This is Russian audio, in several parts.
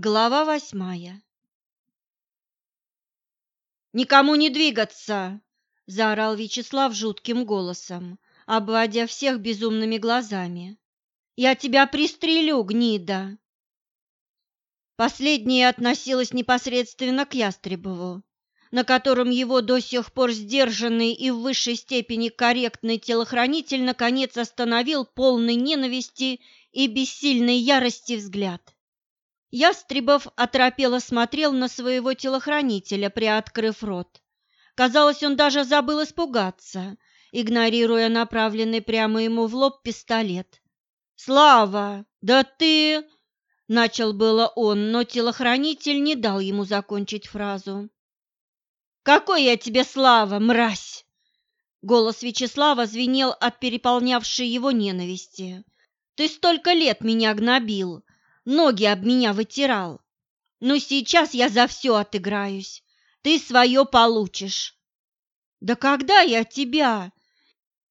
Глава восьмая «Никому не двигаться!» – заорал Вячеслав жутким голосом, обводя всех безумными глазами. «Я тебя пристрелю, гнида!» Последнее относилось непосредственно к Ястребову, на котором его до сих пор сдержанный и в высшей степени корректный телохранитель наконец остановил полный ненависти и бессильной ярости взгляд. Ястребов оторопело смотрел на своего телохранителя, приоткрыв рот. Казалось, он даже забыл испугаться, игнорируя направленный прямо ему в лоб пистолет. «Слава, да ты...» — начал было он, но телохранитель не дал ему закончить фразу. «Какой я тебе слава, мразь!» Голос Вячеслава звенел от переполнявшей его ненависти. «Ты столько лет меня гнобил, ноги об меня вытирал. Но сейчас я за все отыграюсь. Ты свое получишь. Да когда я тебя?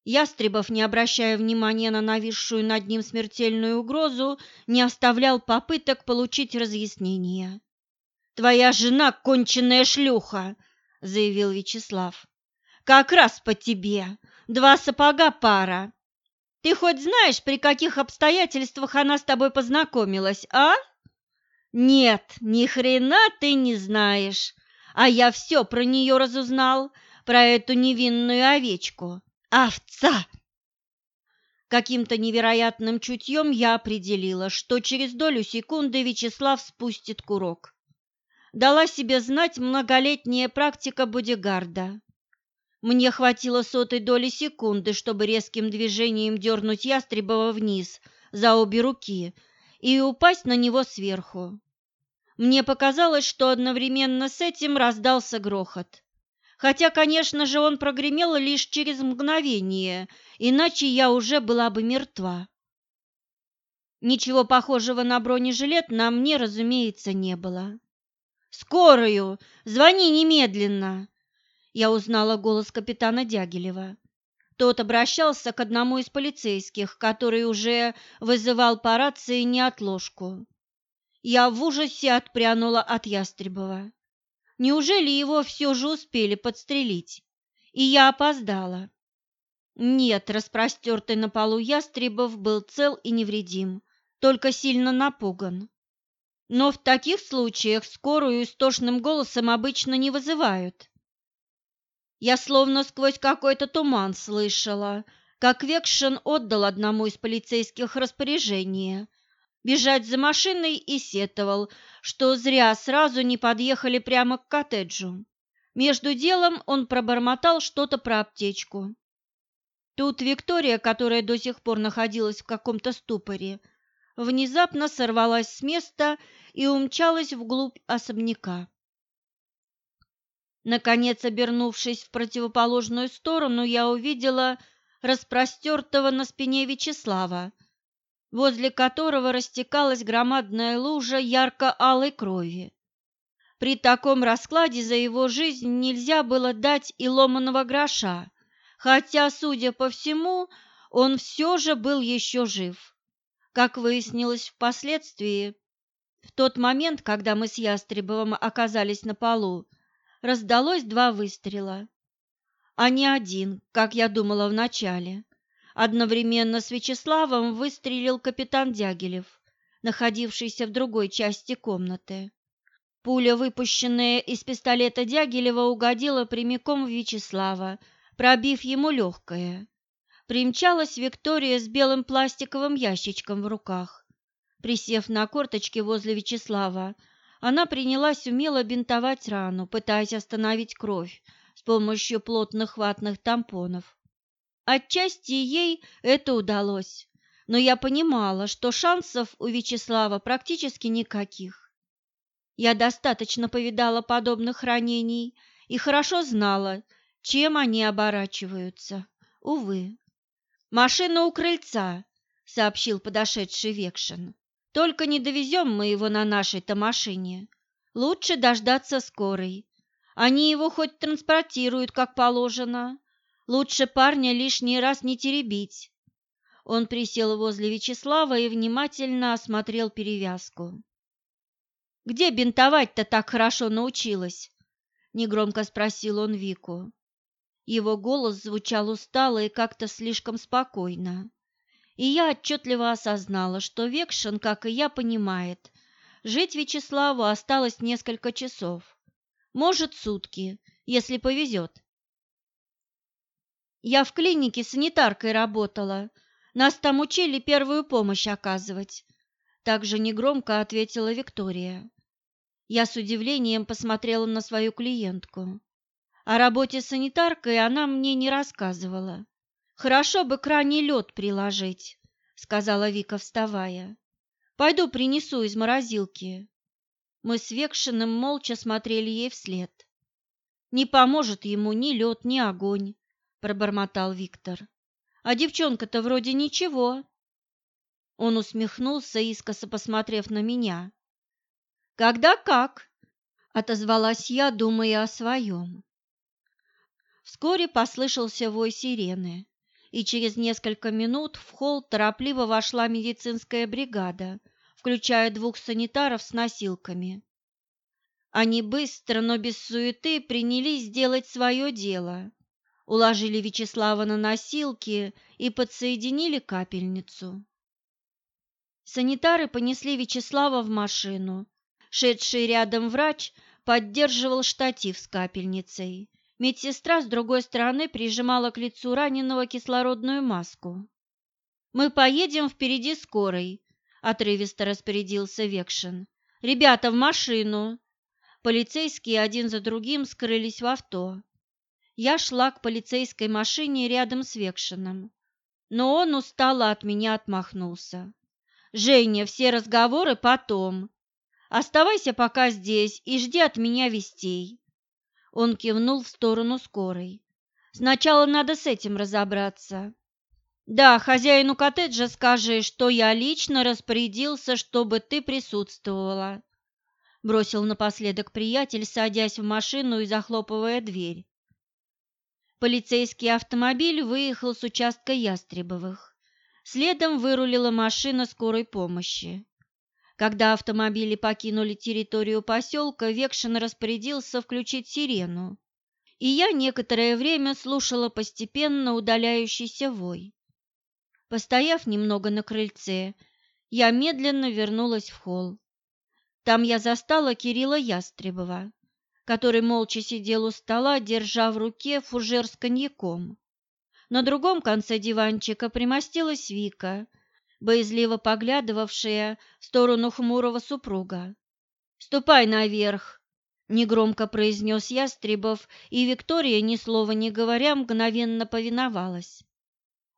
Ястребов, не обращая внимания на нависшую над ним смертельную угрозу, не оставлял попыток получить разъяснение. «Твоя жена — конченная шлюха!» — заявил Вячеслав. «Как раз по тебе. Два сапога пара. Ты хоть знаешь, при каких обстоятельствах она с тобой познакомилась, а? Нет, ни хрена ты не знаешь. А я все про нее разузнал, про эту невинную овечку. Овца! Каким-то невероятным чутьем я определила, что через долю секунды Вячеслав спустит курок. Дала себе знать многолетняя практика бодигарда. Мне хватило сотой доли секунды, чтобы резким движением дернуть Ястребова вниз за обе руки и упасть на него сверху. Мне показалось, что одновременно с этим раздался грохот. Хотя, конечно же, он прогремел лишь через мгновение, иначе я уже была бы мертва. Ничего похожего на бронежилет на мне, разумеется, не было. «Скорую! Звони немедленно!» Я узнала голос капитана Дягилева. Тот обращался к одному из полицейских, который уже вызывал по рации неотложку. Я в ужасе отпрянула от Ястребова. Неужели его все же успели подстрелить? И я опоздала. Нет, распростертый на полу Ястребов был цел и невредим, только сильно напуган. Но в таких случаях скорую истошным голосом обычно не вызывают. Я словно сквозь какой-то туман слышала, как Векшин отдал одному из полицейских распоряжение бежать за машиной и сетовал, что зря сразу не подъехали прямо к коттеджу. Между делом он пробормотал что-то про аптечку. Тут Виктория, которая до сих пор находилась в каком-то ступоре, внезапно сорвалась с места и умчалась вглубь особняка. Наконец, обернувшись в противоположную сторону, я увидела распростертого на спине Вячеслава, возле которого растекалась громадная лужа ярко-алой крови. При таком раскладе за его жизнь нельзя было дать и ломаного гроша, хотя, судя по всему, он все же был еще жив. Как выяснилось впоследствии, в тот момент, когда мы с Ястребовым оказались на полу, раздалось два выстрела, а не один, как я думала вначале. Одновременно с Вячеславом выстрелил капитан Дягилев, находившийся в другой части комнаты. Пуля, выпущенная из пистолета Дягилева, угодила прямиком в Вячеслава, пробив ему легкое. Примчалась Виктория с белым пластиковым ящичком в руках. Присев на корточки возле Вячеслава, она принялась умело бинтовать рану, пытаясь остановить кровь с помощью плотных ватных тампонов. Отчасти ей это удалось, но я понимала, что шансов у Вячеслава практически никаких. Я достаточно повидала подобных ранений и хорошо знала, чем они оборачиваются. Увы. «Машина у крыльца», — сообщил подошедший Векшин. Только не довезем мы его на нашей-то машине. Лучше дождаться скорой. Они его хоть транспортируют, как положено. Лучше парня лишний раз не теребить. Он присел возле Вячеслава и внимательно осмотрел перевязку. Где бинтовать-то так хорошо научилась?» – негромко спросил он Вику. Его голос звучал устало и как-то слишком спокойно. И я отчетливо осознала, что Векшин, как и я, понимает, жить Вячеславу осталось несколько часов. Может, сутки, если повезет. Я в клинике санитаркой работала. Нас там учили первую помощь оказывать. Также негромко ответила Виктория. Я с удивлением посмотрела на свою клиентку. О работе санитаркой она мне не рассказывала. Хорошо бы крайний лед приложить, сказала Вика, вставая. Пойду принесу из морозилки. Мы с Векшиным молча смотрели ей вслед. Не поможет ему ни лед, ни огонь, пробормотал Виктор. А девчонка-то вроде ничего. Он усмехнулся, искоса посмотрев на меня. Когда как? отозвалась я, думая о своем. Вскоре послышался вой сирены, и через несколько минут в холл торопливо вошла медицинская бригада, включая двух санитаров с носилками. Они быстро, но без суеты принялись делать свое дело. Уложили Вячеслава на носилки и подсоединили капельницу. Санитары понесли Вячеслава в машину. Шедший рядом врач поддерживал штатив с капельницей. Медсестра с другой стороны прижимала к лицу раненого кислородную маску. «Мы поедем впереди скорой», — отрывисто распорядился Векшин. «Ребята, в машину!» Полицейские один за другим скрылись в авто. Я шла к полицейской машине рядом с Векшиным, но он устало от меня отмахнулся. «Женя, все разговоры потом. Оставайся пока здесь и жди от меня вестей. Он кивнул в сторону скорой. Сначала надо с этим разобраться. Да, хозяину коттеджа скажи, что я лично распорядился, чтобы ты присутствовала. Бросил напоследок приятель, садясь в машину и захлопывая дверь. Полицейский автомобиль выехал с участка Ястребовых. Следом вырулила машина скорой помощи. Когда автомобили покинули территорию поселка, Векшин распорядился включить сирену, и я некоторое время слушала постепенно удаляющийся вой. Постояв немного на крыльце, я медленно вернулась в холл. Там я застала Кирилла Ястребова, который молча сидел у стола, держа в руке фужер с коньяком. На другом конце диванчика примостилась Вика боязливо поглядывавшая в сторону хмурого супруга. «Ступай наверх!» — негромко произнес Ястребов, и Виктория, ни слова не говоря, мгновенно повиновалась.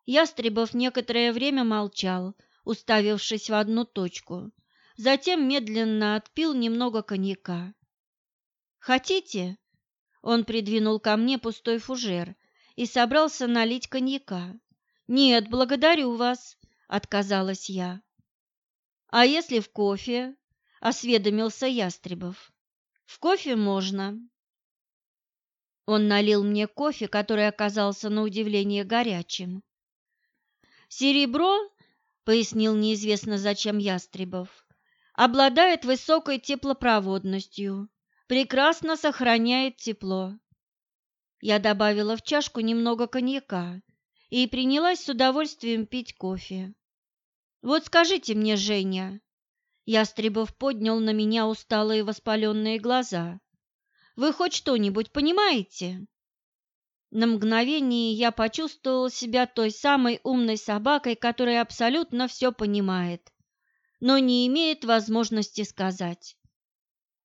Ястребов некоторое время молчал, уставившись в одну точку, затем медленно отпил немного коньяка. «Хотите?» Он придвинул ко мне пустой фужер и собрался налить коньяка. «Нет, благодарю вас», отказалась я. А если в кофе? осведомился Ястребов. В кофе можно. Он налил мне кофе, который оказался на удивление горячим. Серебро, пояснил неизвестно зачем Ястребов, обладает высокой теплопроводностью, прекрасно сохраняет тепло. Я добавила в чашку немного коньяка и принялась с удовольствием пить кофе. Вот скажите мне, Женя, Ястребов поднял на меня усталые воспаленные глаза. Вы хоть что-нибудь понимаете? На мгновение я почувствовал себя той самой умной собакой, которая абсолютно все понимает, но не имеет возможности сказать.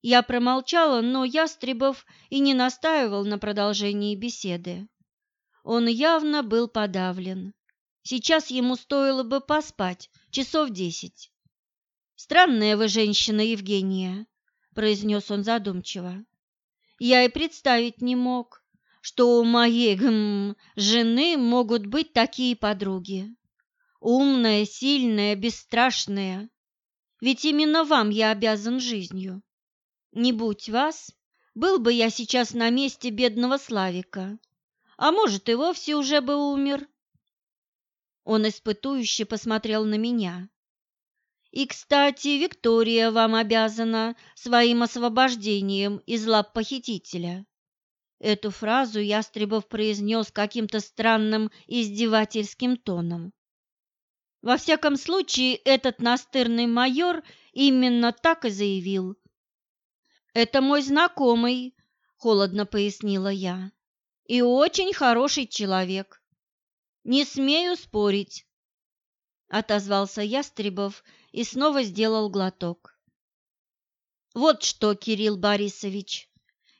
Я промолчала, но Ястребов и не настаивал на продолжении беседы. Он явно был подавлен. Сейчас ему стоило бы поспать часов десять. «Странная вы женщина, Евгения», — произнес он задумчиво. «Я и представить не мог, что у моей гм, жены могут быть такие подруги. Умная, сильная, бесстрашная. Ведь именно вам я обязан жизнью. Не будь вас, был бы я сейчас на месте бедного Славика, а может, и вовсе уже бы умер». Он испытующе посмотрел на меня. И, кстати, Виктория вам обязана своим освобождением из лап похитителя. Эту фразу Ястребов произнес каким-то странным издевательским тоном. Во всяком случае, этот настырный майор именно так и заявил. «Это мой знакомый», — холодно пояснила я, — «и очень хороший человек. Не смею спорить», — отозвался Ястребов и снова сделал глоток. «Вот что, Кирилл Борисович,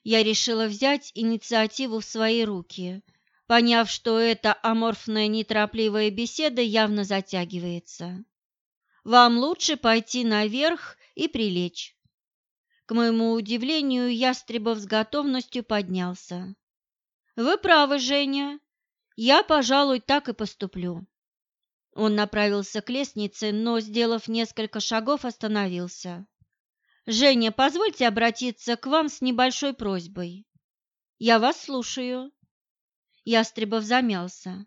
я решила взять инициативу в свои руки, поняв, что эта аморфная неторопливая беседа явно затягивается. Вам лучше пойти наверх и прилечь. К моему удивлению, Ястребов с готовностью поднялся. «Вы правы, Женя. Я, пожалуй, так и поступлю». Он направился к лестнице, но, сделав несколько шагов, остановился. «Женя, позвольте обратиться к вам с небольшой просьбой». «Я вас слушаю». Ястребов замялся.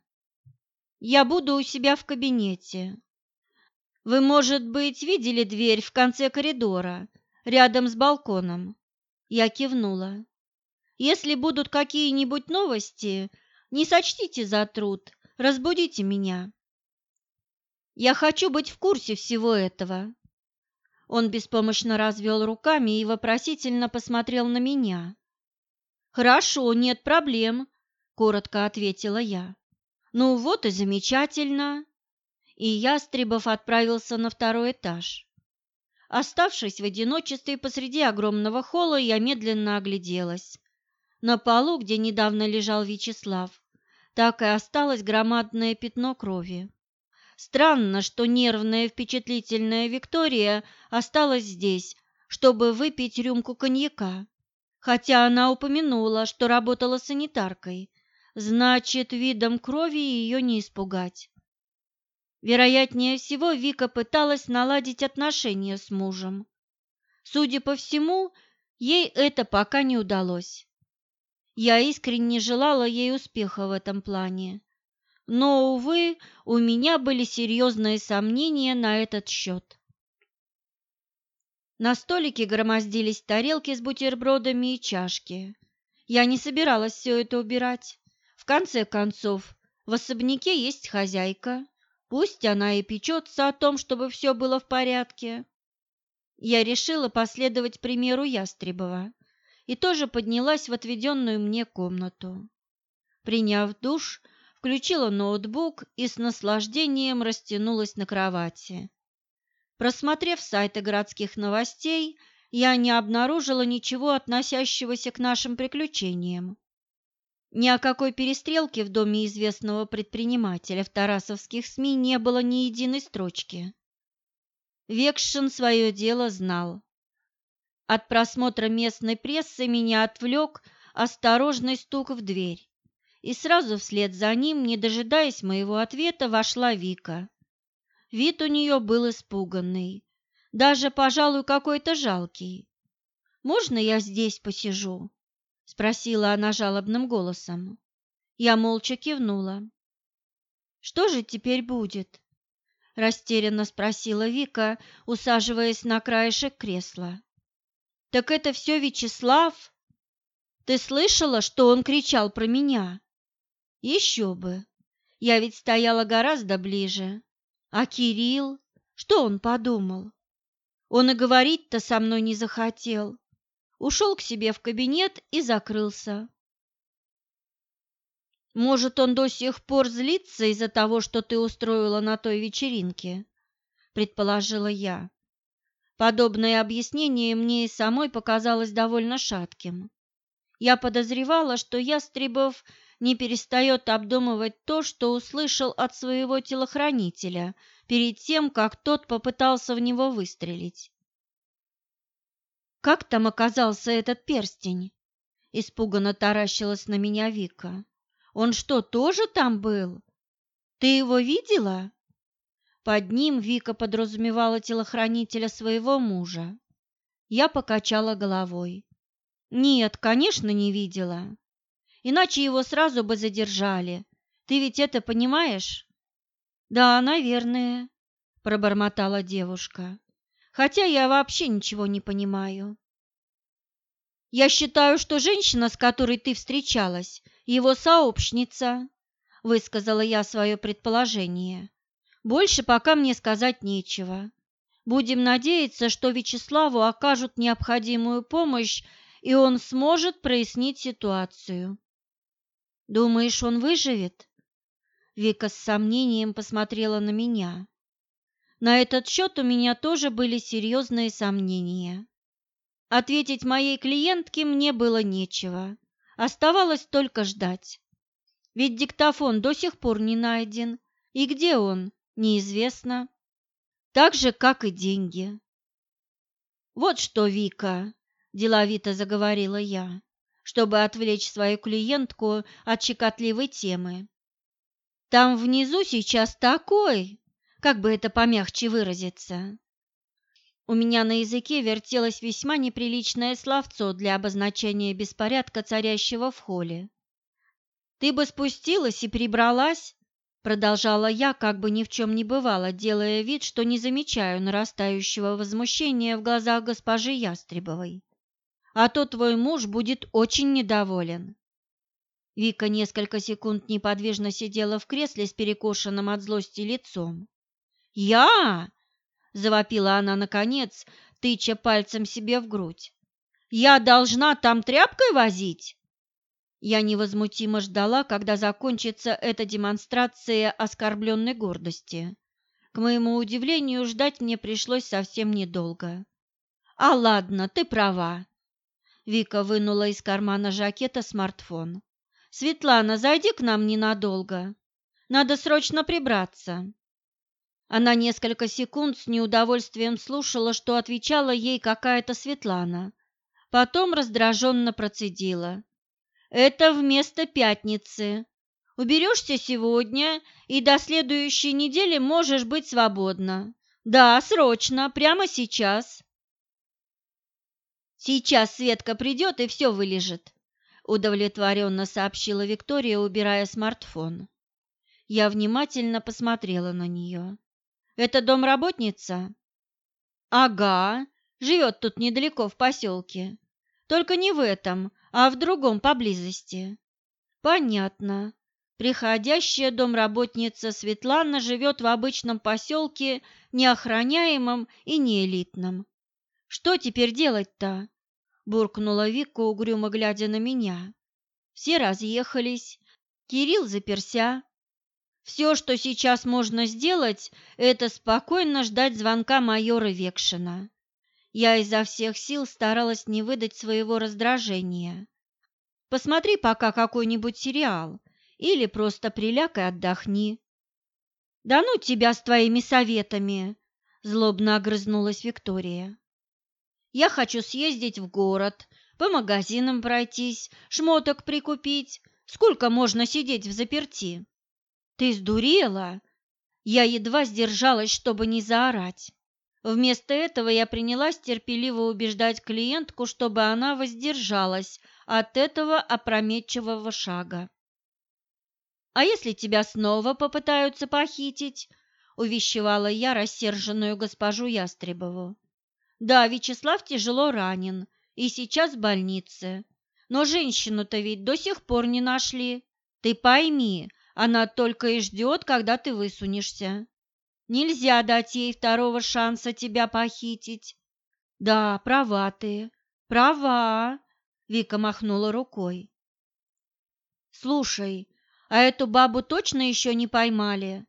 «Я буду у себя в кабинете. Вы, может быть, видели дверь в конце коридора, рядом с балконом?» Я кивнула. «Если будут какие-нибудь новости, не сочтите за труд, разбудите меня». Я хочу быть в курсе всего этого. Он беспомощно развел руками и вопросительно посмотрел на меня. Хорошо, нет проблем, коротко ответила я. Ну вот и замечательно. И Ястребов отправился на второй этаж. Оставшись в одиночестве посреди огромного холла, я медленно огляделась. На полу, где недавно лежал Вячеслав, так и осталось громадное пятно крови. Странно, что нервная впечатлительная Виктория осталась здесь, чтобы выпить рюмку коньяка, хотя она упомянула, что работала санитаркой. Значит, видом крови ее не испугать. Вероятнее всего, Вика пыталась наладить отношения с мужем. Судя по всему, ей это пока не удалось. Я искренне желала ей успеха в этом плане. Но, увы, у меня были серьезные сомнения на этот счет. На столике громоздились тарелки с бутербродами и чашки. Я не собиралась все это убирать. В конце концов, в особняке есть хозяйка. Пусть она и печется о том, чтобы все было в порядке. Я решила последовать примеру Ястребова и тоже поднялась в отведенную мне комнату. Приняв душ, включила ноутбук и с наслаждением растянулась на кровати. Просмотрев сайты городских новостей, я не обнаружила ничего относящегося к нашим приключениям. Ни о какой перестрелке в доме известного предпринимателя в тарасовских СМИ не было ни единой строчки. Векшин свое дело знал. От просмотра местной прессы меня отвлек осторожный стук в дверь и сразу вслед за ним, не дожидаясь моего ответа, вошла Вика. Вид у нее был испуганный, даже, пожалуй, какой-то жалкий. «Можно я здесь посижу?» – спросила она жалобным голосом. Я молча кивнула. «Что же теперь будет?» – растерянно спросила Вика, усаживаясь на краешек кресла. «Так это все Вячеслав? Ты слышала, что он кричал про меня?» Еще бы. Я ведь стояла гораздо ближе. А Кирилл? Что он подумал? Он и говорить-то со мной не захотел. Ушел к себе в кабинет и закрылся. Может, он до сих пор злится из-за того, что ты устроила на той вечеринке? Предположила я. Подобное объяснение мне и самой показалось довольно шатким. Я подозревала, что Ястребов не перестает обдумывать то, что услышал от своего телохранителя перед тем, как тот попытался в него выстрелить. «Как там оказался этот перстень?» – испуганно таращилась на меня Вика. «Он что, тоже там был? Ты его видела?» Под ним Вика подразумевала телохранителя своего мужа. Я покачала головой. «Нет, конечно, не видела иначе его сразу бы задержали. Ты ведь это понимаешь? Да, наверное, пробормотала девушка. Хотя я вообще ничего не понимаю. Я считаю, что женщина, с которой ты встречалась, его сообщница, высказала я свое предположение. Больше пока мне сказать нечего. Будем надеяться, что Вячеславу окажут необходимую помощь, и он сможет прояснить ситуацию. Думаешь, он выживет? Вика с сомнением посмотрела на меня. На этот счет у меня тоже были серьезные сомнения. Ответить моей клиентке мне было нечего. Оставалось только ждать. Ведь диктофон до сих пор не найден, и где он, неизвестно. Так же, как и деньги. «Вот что, Вика», – деловито заговорила я, чтобы отвлечь свою клиентку от щекотливой темы. «Там внизу сейчас такой, как бы это помягче выразиться. У меня на языке вертелось весьма неприличное словцо для обозначения беспорядка, царящего в холле. «Ты бы спустилась и прибралась?» Продолжала я, как бы ни в чем не бывало, делая вид, что не замечаю нарастающего возмущения в глазах госпожи Ястребовой. «А то твой муж будет очень недоволен». Вика несколько секунд неподвижно сидела в кресле с перекошенным от злости лицом. «Я?» – завопила она наконец, тыча пальцем себе в грудь. «Я должна там тряпкой возить?» Я невозмутимо ждала, когда закончится эта демонстрация оскорбленной гордости. К моему удивлению, ждать мне пришлось совсем недолго. «А ладно, ты права». Вика вынула из кармана жакета смартфон. «Светлана, зайди к нам ненадолго. Надо срочно прибраться». Она несколько секунд с неудовольствием слушала, что отвечала ей какая-то Светлана. Потом раздраженно процедила. «Это вместо пятницы. Уберешься сегодня, и до следующей недели можешь быть свободна. Да, срочно, прямо сейчас». «Сейчас Светка придет и все вылежит», – удовлетворенно сообщила Виктория, убирая смартфон. Я внимательно посмотрела на нее. Это домработница? Ага, живет тут недалеко в поселке. Только не в этом, а в другом поблизости. Понятно. Приходящая домработница Светлана живет в обычном поселке, неохраняемом и неэлитном. Что теперь делать-то? буркнула Вика, угрюмо глядя на меня. Все разъехались. Кирилл заперся, все, что сейчас можно сделать, это спокойно ждать звонка майора Векшина. Я изо всех сил старалась не выдать своего раздражения. Посмотри пока какой-нибудь сериал или просто приляг и отдохни. Да ну тебя с твоими советами, злобно огрызнулась Виктория. Я хочу съездить в город, по магазинам пройтись, шмоток прикупить. Сколько можно сидеть в заперти? «Ты сдурела?» Я едва сдержалась, чтобы не заорать. Вместо этого я принялась терпеливо убеждать клиентку, чтобы она воздержалась от этого опрометчивого шага. «А если тебя снова попытаются похитить?» – увещевала я рассерженную госпожу Ястребову. «Да, Вячеслав тяжело ранен и сейчас в больнице, но женщину-то ведь до сих пор не нашли. Ты пойми, она только и ждет, когда ты высунешься. Нельзя дать ей второго шанса тебя похитить. Да, права ты, права, Вика махнула рукой. Слушай, а эту бабу точно еще не поймали?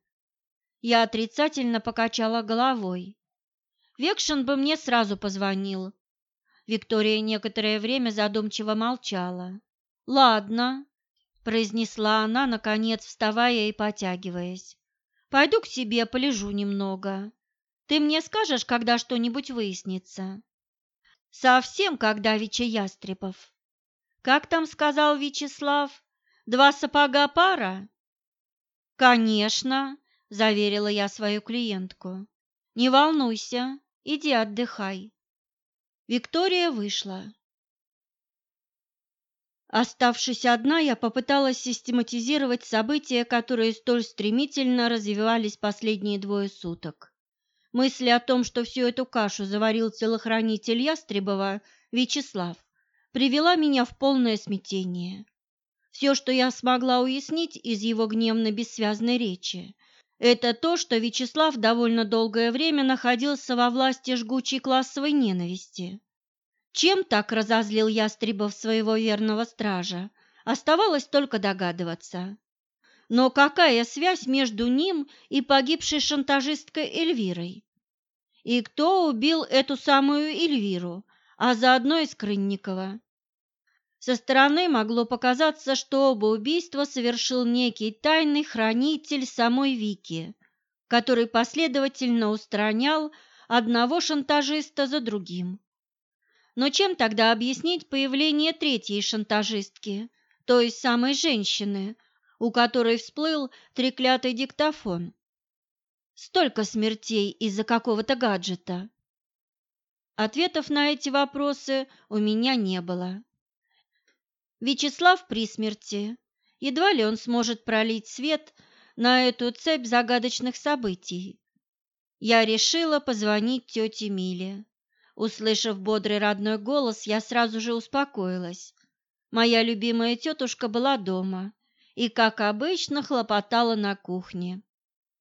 Я отрицательно покачала головой. Векшин бы мне сразу позвонил. Виктория некоторое время задумчиво молчала. Ладно, произнесла она, наконец, вставая и потягиваясь. «Пойду к себе, полежу немного. Ты мне скажешь, когда что-нибудь выяснится?» «Совсем как давеча Ястребов. Как там сказал Вячеслав? Два сапога пара?» «Конечно», – заверила я свою клиентку. «Не волнуйся, иди отдыхай». Виктория вышла. Оставшись одна, я попыталась систематизировать события, которые столь стремительно развивались последние двое суток. Мысли о том, что всю эту кашу заварил телохранитель Ястребова Вячеслав, привела меня в полное смятение. Все, что я смогла уяснить из его гневно-бессвязной речи, это то, что Вячеслав довольно долгое время находился во власти жгучей классовой ненависти. Чем так разозлил Ястребов своего верного стража, оставалось только догадываться. Но какая связь между ним и погибшей шантажисткой Эльвирой? И кто убил эту самую Эльвиру, а заодно и Скрынникова? Со стороны могло показаться, что оба убийства совершил некий тайный хранитель самой Вики, который последовательно устранял одного шантажиста за другим. Но чем тогда объяснить появление третьей шантажистки, той самой женщины, у которой всплыл треклятый диктофон? Столько смертей из-за какого-то гаджета. Ответов на эти вопросы у меня не было. Вячеслав при смерти. Едва ли он сможет пролить свет на эту цепь загадочных событий. Я решила позвонить тете Миле. Услышав бодрый родной голос, я сразу же успокоилась. Моя любимая тетушка была дома и, как обычно, хлопотала на кухне.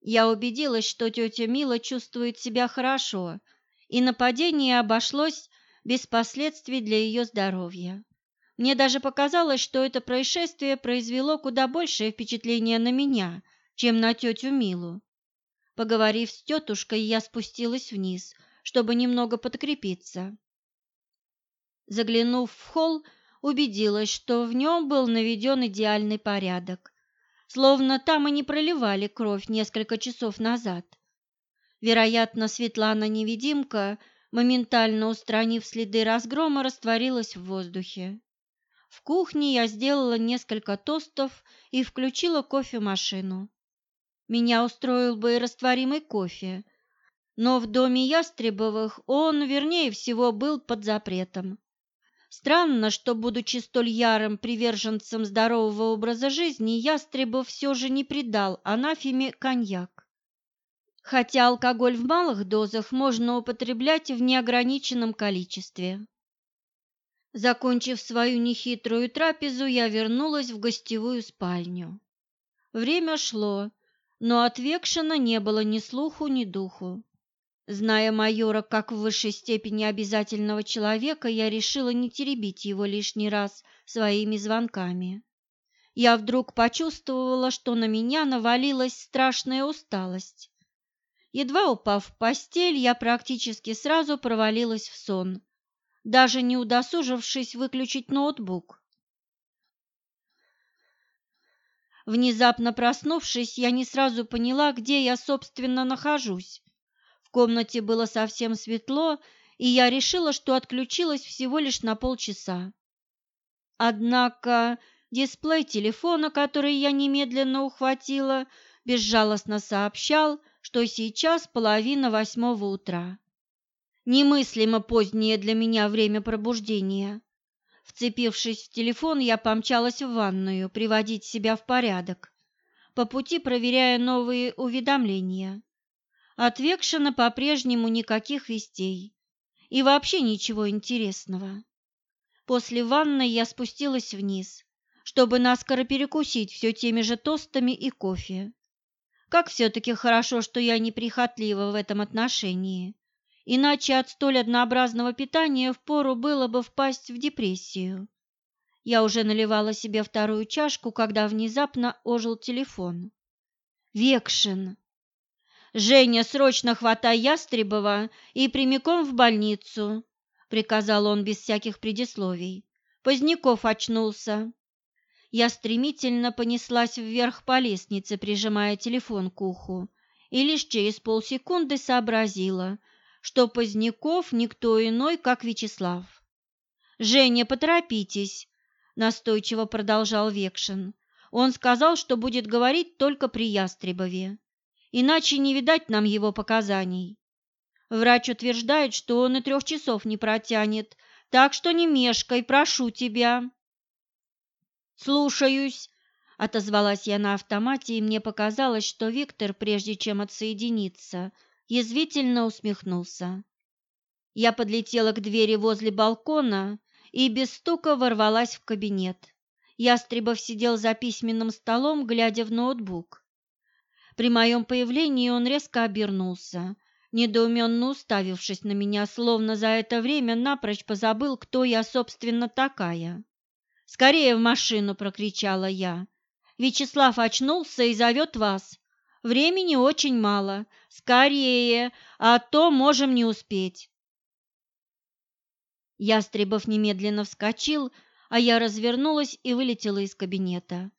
Я убедилась, что тетя Мила чувствует себя хорошо, и нападение обошлось без последствий для ее здоровья. Мне даже показалось, что это происшествие произвело куда большее впечатление на меня, чем на тетю Милу. Поговорив с тетушкой, я спустилась вниз, чтобы немного подкрепиться. Заглянув в холл, убедилась, что в нем был наведен идеальный порядок, словно там и не проливали кровь несколько часов назад. Вероятно, Светлана-невидимка, моментально устранив следы разгрома, растворилась в воздухе. В кухне я сделала несколько тостов и включила кофемашину. Меня устроил бы и растворимый кофе, но в доме Ястребовых он, вернее всего, был под запретом. Странно, что, будучи столь ярым приверженцем здорового образа жизни, Ястребов все же не придал анафеме коньяк. Хотя алкоголь в малых дозах можно употреблять в неограниченном количестве. Закончив свою нехитрую трапезу, я вернулась в гостевую спальню. Время шло, но от Векшина не было ни слуху, ни духу. Зная майора как в высшей степени обязательного человека, я решила не теребить его лишний раз своими звонками. Я вдруг почувствовала, что на меня навалилась страшная усталость. Едва упав в постель, я практически сразу провалилась в сон, даже не удосужившись выключить ноутбук. Внезапно проснувшись, я не сразу поняла, где я, собственно, нахожусь. В комнате было совсем светло, и я решила, что отключилась всего лишь на полчаса. Однако дисплей телефона, который я немедленно ухватила, безжалостно сообщал, что сейчас половина восьмого утра. Немыслимо позднее для меня время пробуждения. Вцепившись в телефон, я помчалась в ванную приводить себя в порядок, по пути проверяя новые уведомления. От Векшина по-прежнему никаких вестей и вообще ничего интересного. После ванны я спустилась вниз, чтобы наскоро перекусить все теми же тостами и кофе. Как все-таки хорошо, что я неприхотлива в этом отношении иначе от столь однообразного питания впору было бы впасть в депрессию. Я уже наливала себе вторую чашку, когда внезапно ожил телефон. «Векшин!» «Женя, срочно хватай Ястребова и прямиком в больницу», — приказал он без всяких предисловий. Поздняков очнулся. Я стремительно понеслась вверх по лестнице, прижимая телефон к уху, и лишь через полсекунды сообразила, что Поздняков никто иной, как Вячеслав. «Женя, поторопитесь», – настойчиво продолжал Векшин. «Он сказал, что будет говорить только при Ястребове, иначе не видать нам его показаний. Врач утверждает, что он и трех часов не протянет, так что не мешкай, прошу тебя». «Слушаюсь», – отозвалась я на автомате, и мне показалось, что Виктор, прежде чем отсоединиться, язвительно усмехнулся. Я подлетела к двери возле балкона и без стука ворвалась в кабинет. Ястребов сидел за письменным столом, глядя в ноутбук. При моем появлении он резко обернулся, недоуменно уставившись на меня, словно за это время напрочь позабыл, кто я, собственно, такая. «Скорее в машину!» – прокричала я. «Вячеслав очнулся и зовет вас. Времени очень мало. Скорее, а то можем не успеть!» Ястребов немедленно вскочил, а я развернулась и вылетела из кабинета.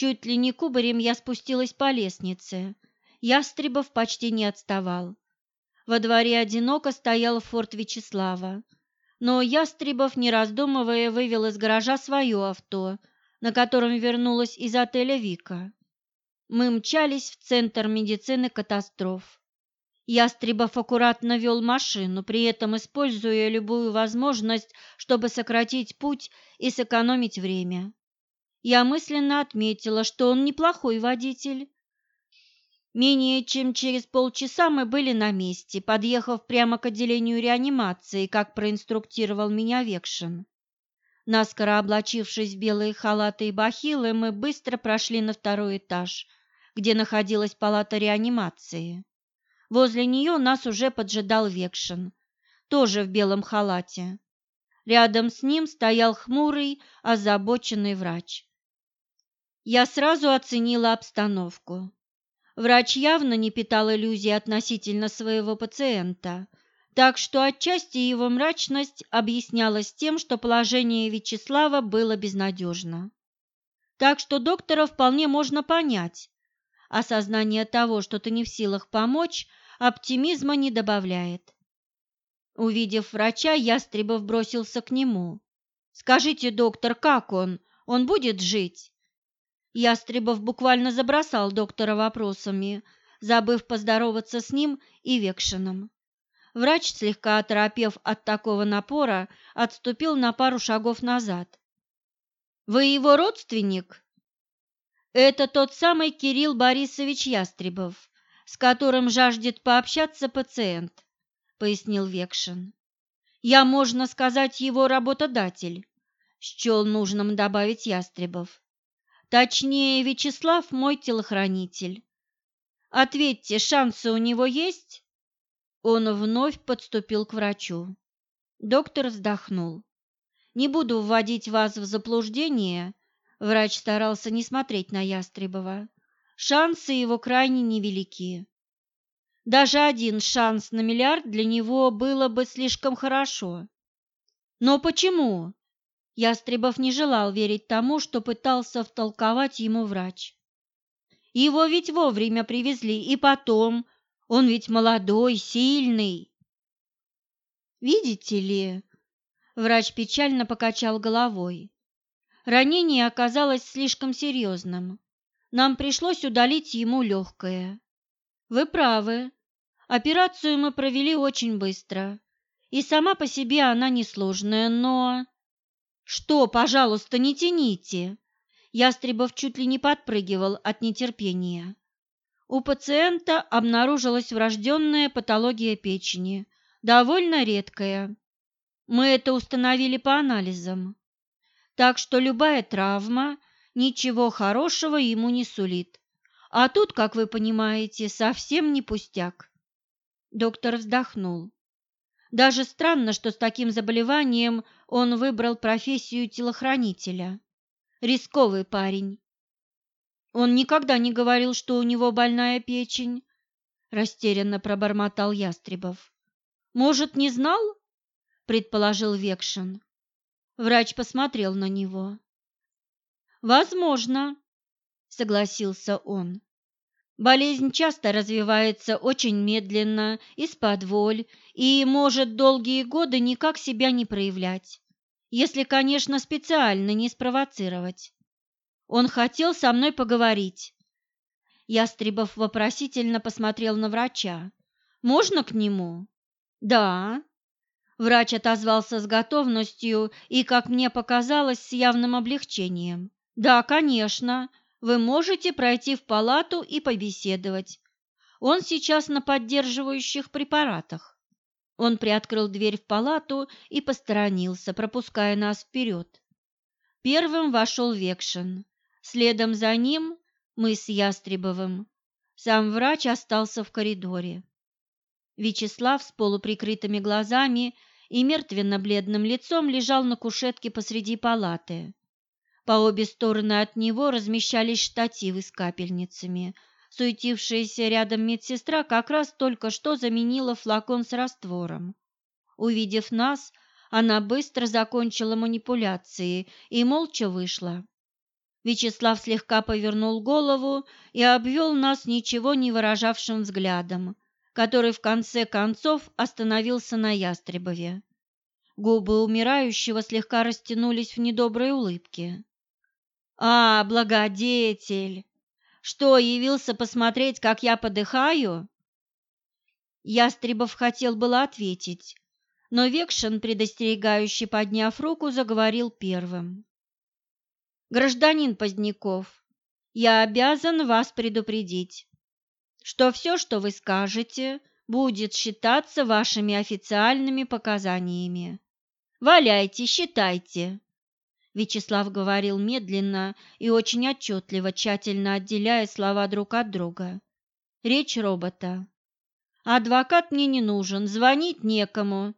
Чуть ли не кубарем я спустилась по лестнице. Ястребов почти не отставал. Во дворе одиноко стоял форт Вячеслава. Но Ястребов, не раздумывая, вывел из гаража свое авто, на котором вернулась из отеля Вика. Мы мчались в Центр медицины катастроф. Ястребов аккуратно вел машину, при этом используя любую возможность, чтобы сократить путь и сэкономить время. Я мысленно отметила, что он неплохой водитель, Менее чем через полчаса мы были на месте, подъехав прямо к отделению реанимации, как проинструктировал меня Векшин. Наскоро облачившись в белые халаты и бахилы, мы быстро прошли на второй этаж, где находилась палата реанимации. Возле нее нас уже поджидал Векшин, тоже в белом халате. Рядом с ним стоял хмурый, озабоченный врач. Я сразу оценила обстановку. Врач явно не питал иллюзий относительно своего пациента, так что отчасти его мрачность объяснялась тем, что положение Вячеслава было безнадежно. Так что доктора вполне можно понять. Осознание того, что ты не в силах помочь, оптимизма не добавляет. Увидев врача, Ястребов бросился к нему. «Скажите, доктор, как он? Он будет жить?» Ястребов буквально забросал доктора вопросами, забыв поздороваться с ним и Векшином. Врач, слегка оторопев от такого напора, отступил на пару шагов назад. «Вы его родственник?» «Это тот самый Кирилл Борисович Ястребов, с которым жаждет пообщаться пациент», — пояснил Векшин. «Я, можно сказать, его работодатель», — счел нужным добавить Ястребов. Точнее, Вячеслав мой телохранитель. Ответьте, шансы у него есть? Он вновь подступил к врачу. Доктор вздохнул. Не буду вводить вас в заблуждение, врач старался не смотреть на Ястребова. Шансы его крайне невелики. Даже один шанс на миллиард для него было бы слишком хорошо. Но почему? Ястребов не желал верить тому, что пытался втолковать ему врач. Его ведь вовремя привезли, и потом, он ведь молодой, сильный. Видите ли, врач печально покачал головой. Ранение оказалось слишком серьезным. Нам пришлось удалить ему легкое. Вы правы. Операцию мы провели очень быстро. И сама по себе она несложная, но... «Что, пожалуйста, не тяните!» Ястребов чуть ли не подпрыгивал от нетерпения. У пациента обнаружилась врожденная патология печени, довольно редкая. Мы это установили по анализам. Так что любая травма ничего хорошего ему не сулит. А тут, как вы понимаете, совсем не пустяк. Доктор вздохнул. Даже странно, что с таким заболеванием он выбрал профессию телохранителя. Рисковый парень. Он никогда не говорил, что у него больная печень, растерянно пробормотал Ястребов. Может, не знал? предположил Векшин. Врач посмотрел на него. Возможно, согласился он. Болезнь часто развивается очень медленно, из-под воль, и может долгие годы никак себя не проявлять, если, конечно, специально не спровоцировать. Он хотел со мной поговорить. Ястребов вопросительно посмотрел на врача. «Можно к нему?» «Да». Врач отозвался с готовностью и, как мне показалось, с явным облегчением. «Да, конечно. Вы можете пройти в палату и побеседовать. Он сейчас на поддерживающих препаратах. Он приоткрыл дверь в палату и посторонился, пропуская нас вперед. Первым вошел Векшин. Следом за ним мы с Ястребовым. Сам врач остался в коридоре. Вячеслав с полуприкрытыми глазами и мертвенно-бледным лицом лежал на кушетке посреди палаты. По обе стороны от него размещались штативы с капельницами. Суетившаяся рядом медсестра как раз только что заменила флакон с раствором. Увидев нас, она быстро закончила манипуляции и молча вышла. Вячеслав слегка повернул голову и обвел нас ничего не выражавшим взглядом, который в конце концов остановился на Ястребове. Губы умирающего слегка растянулись в недоброй улыбке. «А, благодетель! Что, явился посмотреть, как я подыхаю?» Ястребов хотел было ответить, но Векшин, предостерегающий подняв руку, заговорил первым. «Гражданин Поздняков, я обязан вас предупредить, что все, что вы скажете, будет считаться вашими официальными показаниями. Валяйте, считайте!» Вячеслав говорил медленно и очень отчетливо, тщательно отделяя слова друг от друга. Речь робота. «Адвокат мне не нужен, звонить некому».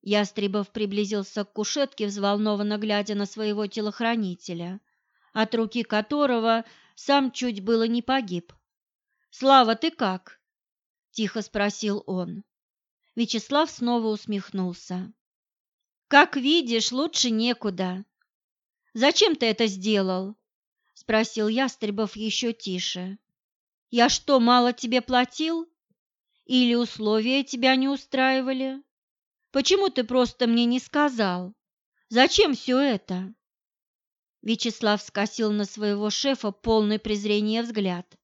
Ястребов приблизился к кушетке, взволнованно глядя на своего телохранителя, от руки которого сам чуть было не погиб. «Слава, ты как?» – тихо спросил он. Вячеслав снова усмехнулся. Как видишь, лучше некуда. Зачем ты это сделал? спросил Ястребов еще тише. Я что, мало тебе платил? Или условия тебя не устраивали? Почему ты просто мне не сказал? Зачем все это? Вячеслав скосил на своего шефа полный презрения взгляд.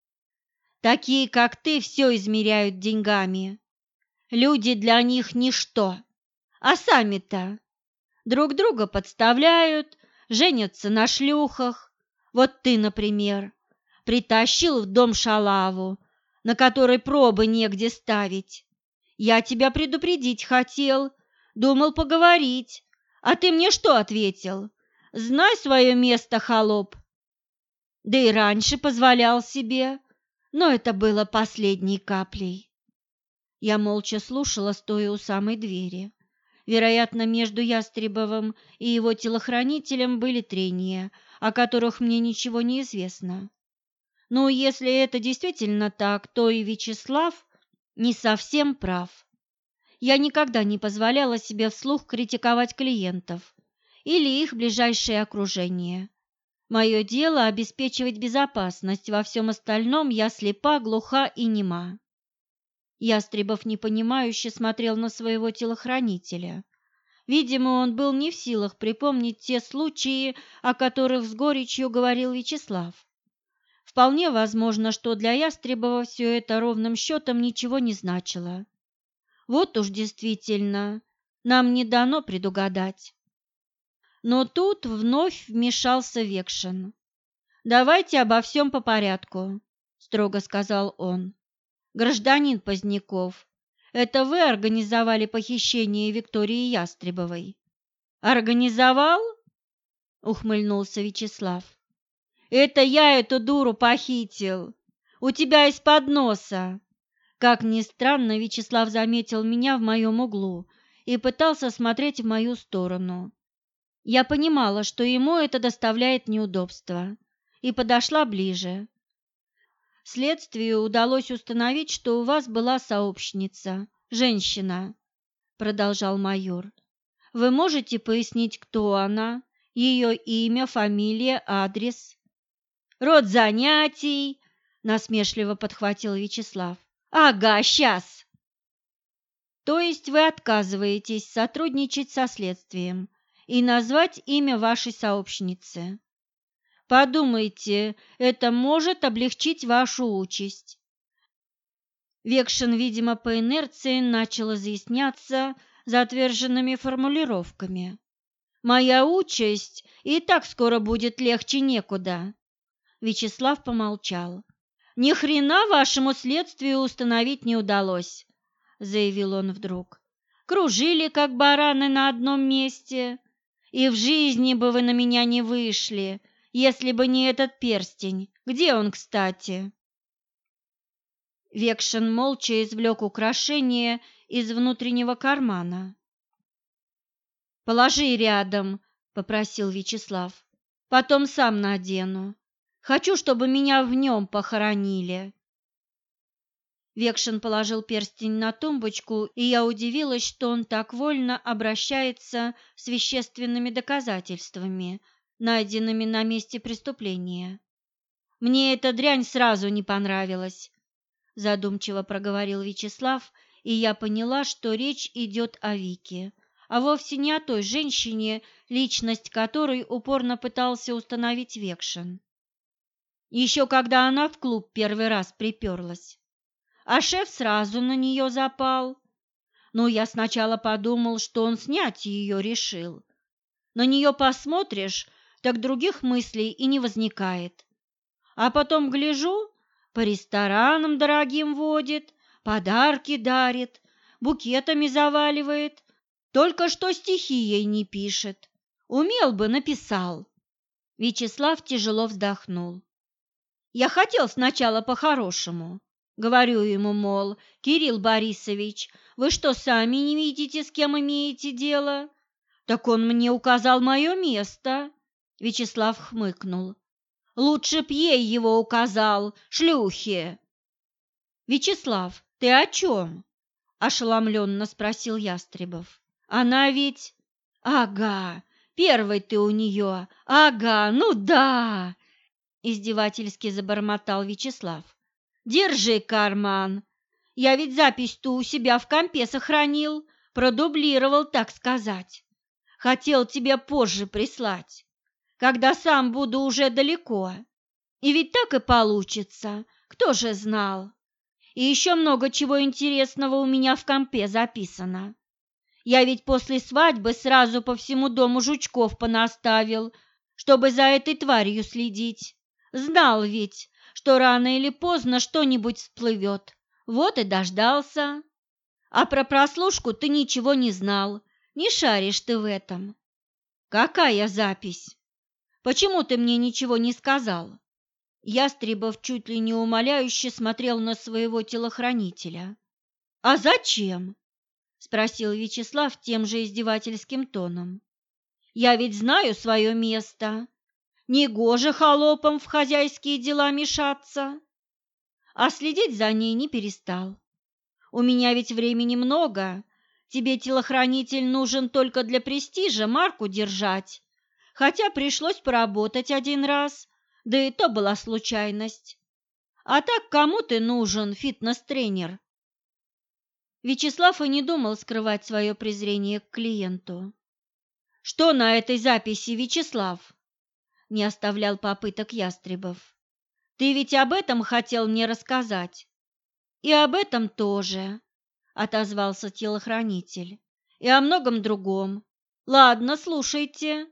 Такие, как ты, все измеряют деньгами. Люди для них ничто. А сами-то друг друга подставляют, женятся на шлюхах. Вот ты, например, притащил в дом шалаву, на которой пробы негде ставить. Я тебя предупредить хотел, думал поговорить, а ты мне что ответил? Знай свое место, холоп. Да и раньше позволял себе, но это было последней каплей. Я молча слушала, стоя у самой двери. Вероятно, между Ястребовым и его телохранителем были трения, о которых мне ничего не известно. Но если это действительно так, то и Вячеслав не совсем прав. Я никогда не позволяла себе вслух критиковать клиентов или их ближайшее окружение. Мое дело – обеспечивать безопасность, во всем остальном я слепа, глуха и нема. Ястребов непонимающе смотрел на своего телохранителя. Видимо, он был не в силах припомнить те случаи, о которых с горечью говорил Вячеслав. Вполне возможно, что для Ястребова все это ровным счетом ничего не значило. Вот уж действительно, нам не дано предугадать. Но тут вновь вмешался Векшин. «Давайте обо всем по порядку», – строго сказал он. Гражданин Поздняков, это вы организовали похищение Виктории Ястребовой? Организовал? Ухмыльнулся Вячеслав. Это я эту дуру похитил. У тебя из-под носа. Как ни странно, Вячеслав заметил меня в моем углу и пытался смотреть в мою сторону. Я понимала, что ему это доставляет неудобства, и подошла ближе. Следствию удалось установить, что у вас была сообщница, женщина, продолжал майор. Вы можете пояснить, кто она, ее имя, фамилия, адрес? Род занятий, насмешливо подхватил Вячеслав. Ага, сейчас. То есть вы отказываетесь сотрудничать со следствием и назвать имя вашей сообщницы? Подумайте, это может облегчить вашу участь. Векшин, видимо, по инерции начал изъясняться затверженными формулировками. «Моя участь и так скоро будет легче некуда». Вячеслав помолчал. Ни хрена вашему следствию установить не удалось, заявил он вдруг. Кружили как бараны на одном месте, и в жизни бы вы на меня не вышли, если бы не этот перстень. Где он, кстати? Векшин молча извлек украшение из внутреннего кармана. «Положи рядом», — попросил Вячеслав. «Потом сам надену. Хочу, чтобы меня в нем похоронили». Векшин положил перстень на тумбочку, и я удивилась, что он так вольно обращается с вещественными доказательствами, найденными на месте преступления. Мне эта дрянь сразу не понравилась, задумчиво проговорил Вячеслав, и я поняла, что речь идет о Вике, а вовсе не о той женщине, личность которой упорно пытался установить Векшин. Еще когда она в клуб первый раз приперлась, а шеф сразу на нее запал. Ну, я сначала подумал, что он снять ее решил. На нее посмотришь, так других мыслей и не возникает. А потом гляжу, по ресторанам дорогим водит, подарки дарит, букетами заваливает. Только что стихи ей не пишет. Умел бы, написал. Вячеслав тяжело вздохнул. Я хотел сначала по-хорошему. Говорю ему, мол, Кирилл Борисович, вы что, сами не видите, с кем имеете дело? Так он мне указал мое место. Вячеслав хмыкнул. Лучше б ей его указал, шлюхи. Вячеслав, ты о чем? Ошеломленно спросил Ястребов. Она ведь... Ага, первый ты у нее. Ага, ну да! Издевательски забормотал Вячеслав. Держи карман. Я ведь запись-то у себя в компе сохранил, продублировал, так сказать. Хотел тебе позже прислать когда сам буду уже далеко. И ведь так и получится, кто же знал. И еще много чего интересного у меня в компе записано. Я ведь после свадьбы сразу по всему дому жучков понаставил, чтобы за этой тварью следить. Знал ведь, что рано или поздно что-нибудь всплывет. Вот и дождался. А про прослушку ты ничего не знал, не шаришь ты в этом. Какая запись? Почему ты мне ничего не сказал?» Ястребов чуть ли не умоляюще смотрел на своего телохранителя. «А зачем?» – спросил Вячеслав тем же издевательским тоном. «Я ведь знаю свое место. Негоже холопам в хозяйские дела мешаться». А следить за ней не перестал. «У меня ведь времени много. Тебе телохранитель нужен только для престижа, марку держать хотя пришлось поработать один раз, да и то была случайность. А так кому ты нужен, фитнес-тренер? Вячеслав и не думал скрывать свое презрение к клиенту. «Что на этой записи, Вячеслав?» Не оставлял попыток Ястребов. «Ты ведь об этом хотел мне рассказать?» «И об этом тоже», — отозвался телохранитель. «И о многом другом. Ладно, слушайте».